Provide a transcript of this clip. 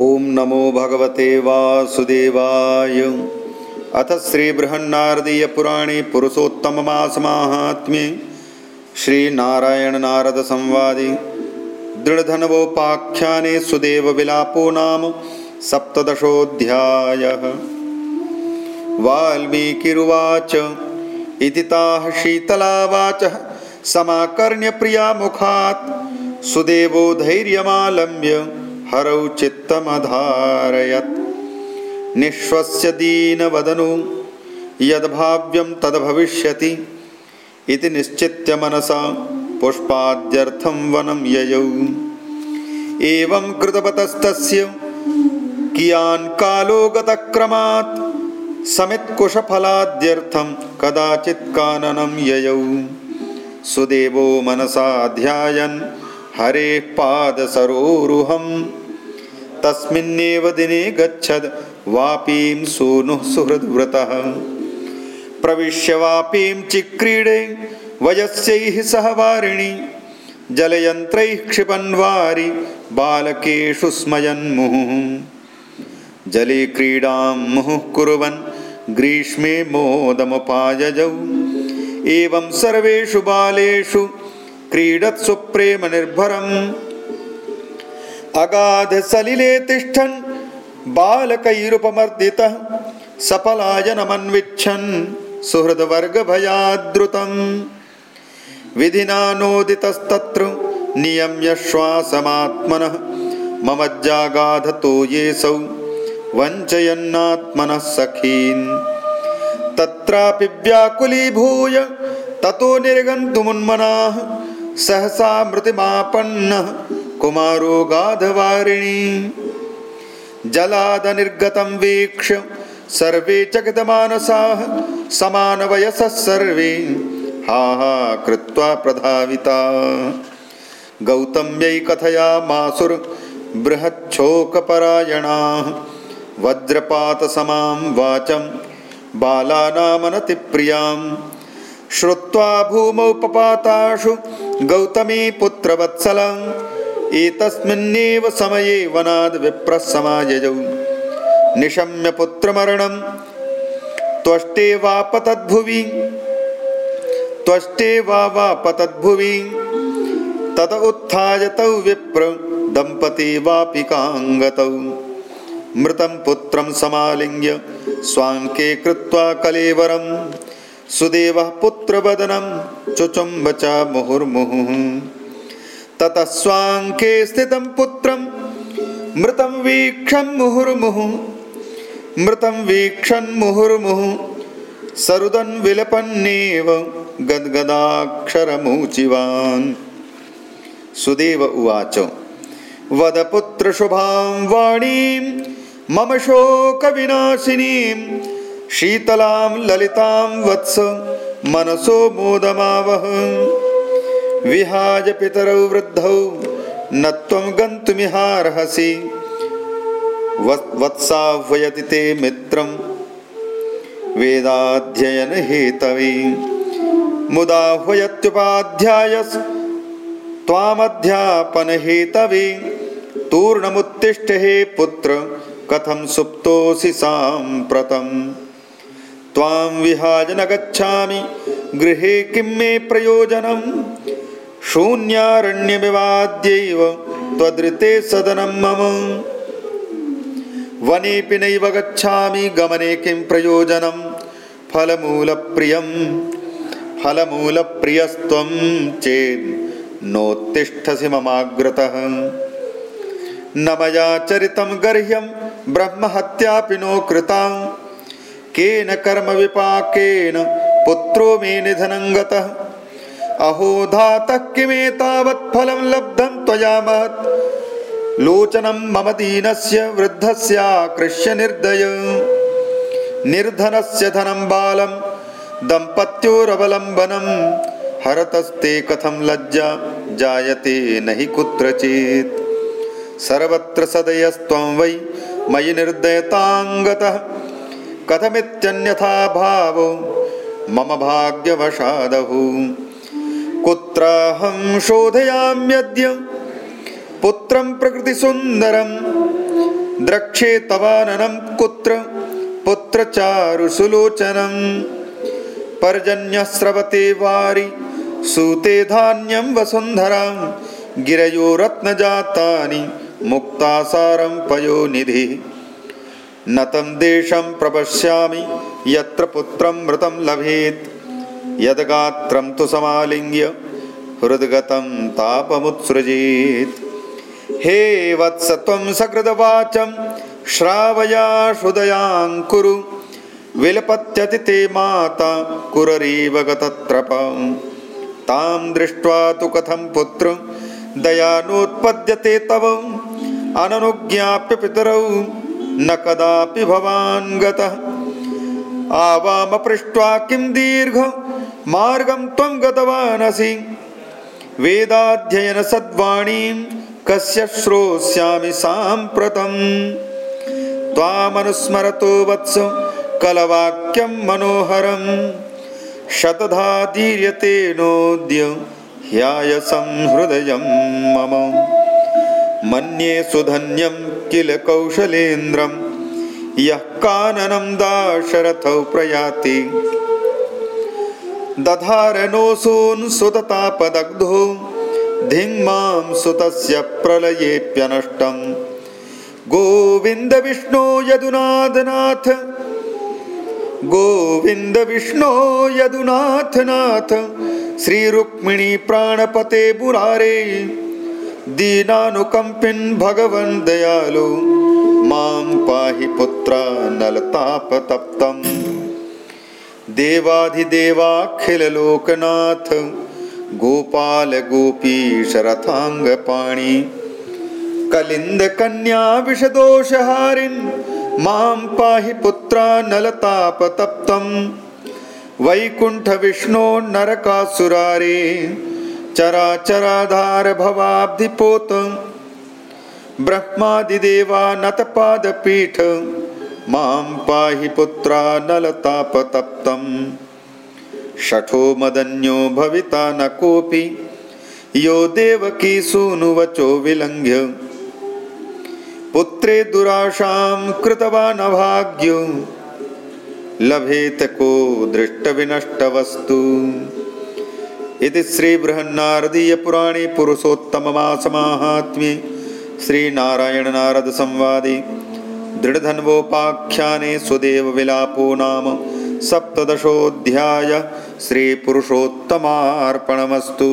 ॐ नमो भगवते वासुदेवाय। अथ श्रीबृहन्नारदीयपुराणे पुरुषोत्तममासमाहात्म्ये श्रीनारायणनारदसंवादे दृढधनवोपाख्याने सुदेवविलापो नाम सप्तदशोऽध्यायः। वाल्मीकिरुवाच, इति ताः शीतलावाचः, समाकर्ण्यप्रियामुखात्, सुदेवो धैर्यमालम्ब्य हरौ चित्तमधारयत्। निःश्वस्य दीनवदनु यद्भाव्यं तद्भविष्यति इति निश्चित्य मनसा पुष्पाद्यर्थं वनं ययौ। एवं कृतवतस्तस्य कियान् कालो गतक्रमात् समित्कुशफलाद्यर्थं कदाचित् काननं ययौ। सुदेवो मनसा ध्यायन् हरेः पादसरोरुहम् तस्मिन्नेव दिने गच्छद्। वापीं सूनुः सुहृद्व्रतः। प्रविश्य वापीं चिक्रीडे वयस्यैः सह वारिणि। जलयन्त्रैः क्षिपन् वारि बालकेषु स्मयन्मुहुः जले क्रीडां मुहुः कुर्वन् ग्रीष्मे मोदमुपायजौ। एवं सर्वेषु बालेषु क्रीडत्सु प्रेमनिर्भरम् अगाधसलिले तिष्ठन् बालकैरुपमर्दितः सफलायनमन्विच्छन् सुहृद्वर्गभयादृतम् विधिना नोदितस्तत्र नियम्य श्वासमात्मनः मम जागाधतो येऽसौ वञ्चयन्नात्मनः सखीन् तत्रापि व्याकुलीभूय ततो निर्गन्तुमुन्मनाः सहसा मृतिमापन्नः कुमारो गाधवारिणी। जलादनिर्गतं वीक्ष्य सर्वे चकितमानसाः समानवयसः सर्वे। हा हा कृत्वा प्रधाविता। गौतम्यै कथयामासुर्बृहच्छोकपरायणाः वज्रपातसमां वाचं बालानामनतिप्रियाम्। श्रुत्वा भूमौ पपाताशु गौतमी पुत्रवत्सलम् एतस्मिन्नेव समये वनाद् विप्रः समाययौ निशम्य पुत्रमरणं। त्वष्टे वापतद्भुवि त्वष्टे वा वापतद्भुवि तत उत्थाय तौ विप्र दम्पती वापिकाङ्गतौ मृतं पुत्रं समालिङ्ग्य स्वाङ्के कृत्वा कलेवरम् सुदेवः पुत्रवदनं चुचुम्ब च मुहुर्मुहुः ततः स्थितं पुत्रं। मृतं वीक्षन् मुहुर्मुहुः। मृतं वीक्षन् मुहुर्मुहुः। सरुदन् विलपन्नेव गद्गदाक्षरमूचिवान्। सुदेव उवाच। वदपुत्रशुभां वाणीं, मम शोकविनाशिनीं। शीतलां ललितां वत्स, मनसो मोदमावह। विहाय पितरौ वृद्धौ न त्वं गन्तुमिहार्हसि। वत्साह्वयति ते मित्रं वेदाध्ययनहेतवे। मुदाह्वयत्युपाध्यायस् त्वामध्यापनहेतवे। तूर्णमुत्तिष्ठ हे पुत्र कथं सुप्तोऽसि साम्प्रतम्। त्वां विहाय न गच्छामि गृहे किं मे प्रयोजनं शून्यारण्यमिवाद्यैव त्वदृते सदनं मम। वनेऽपि नैव गच्छामि गमने किं प्रयोजनं? फलमूलप्रियं फलमूलप्रियस्त्वं चेत् नोत्तिष्ठसि ममाग्रतः। न मया चरितं गर्ह्यं ब्रह्महत्यापि नो कृता। केन कर्मविपाकेन पुत्रो मे निधनं गतः अहो धातः किमेतावत् फलं लब्धं त्वया महत् लोचनं मम दीनस्य वृद्धस्याकृष्य निर्दय। निर्धनस्य धनं बालं दम्पत्योरवलम्बनं हरतस्ते कथं लज्जा जायते न हि कुत्रचित्। सर्वत्र सदयस्त्वं वै मयि निर्दयताङ्गतः। कथमित्यन्यथा भावो मम भाग्यवशादहु कुत्राहं शोधयाम्यद्य। पुत्रं प्रकृतिसुन्दरं। द्रक्षे तवाननं कुत्र? पुत्रचारुसुलोचनम् पर्जन्यस्रवते वारि। सूते धान्यं वसुन्धरां। गिरयो रत्नजातानि मुक्तासारं पयोनिधि। तं देशं प्रपश्यामि। यत्र पुत्रं मृतं लभेत्। यद्गात्रं तु समालिङ्ग्य हृद्गतं तापमुत्सृजेत्। हे वत्स त्वं सकृदवाचं श्रावयाशुदयाङ्कुरु विलपत्यति ते माता कुररीव गतत्रपं तां दृष्ट्वा तु कथं पुत्र दयानोत्पद्यते तव अननुज्ञाप्य पितरौ न कदापि भवान् गतः। आवामपृष्ट्वा किं दीर्घ मार्गं त्वं गतवानसि वेदाध्ययनसद्वाणीं कस्य श्रोष्यामि साम्प्रतम् त्वामनुस्मरतो वत्स कलवाक्यं मनोहरं। शतधा दीर्यतेनोद्य ह्याय संहृदयं मम। मन्ये सुधन्यं किल कौशलेन्द्रं। यः काननं दाशरथौ प्रयाति दधारनोऽसून् सुततापदग्धो धिङ्मां सुतस्य प्रलयेऽप्यनष्टम्। गोविन्दविष्णो यदुनाथनाथ गोविन्दविष्णो यदुनाथनाथ श्रीरुक्मिणी प्राणपते बुरारे दीनानुकम्पिन् भगवन् दयालु मां पाहि पुत्रा नलतापतप्तम् देवाधिदेवाखिललोकनाथ गोपालगोपीशरथाङ्गपाणि कलिन्दकन्या विषदोषहारिन् मां पाहि पुत्रा नलतापतप्तम् वैकुण्ठविष्णो नरकासुरारे चराचराधार भवाब्धिपोत ब्रह्मादिदेवा नतपादपीठ मां पाहि पुत्रा नलतापतप्तं। षठो मदन्यो भविता न कोऽपि। यो देवकीसूनुवचो विलङ्घ्य। पुत्रे दुराशां कृतवान् अभाग्यो। लभेत को दृष्टविनष्टवस्तु। इति श्रीबृहन्नारदीयपुराणे पुरुषोत्तममासमाहात्म्ये श्रीनारायणनारदसंवादे दृढधन्वोपाख्याने स्वदेवविलापो नाम सप्तदशोऽध्याय श्रीपुरुषोत्तमार्पणमस्तु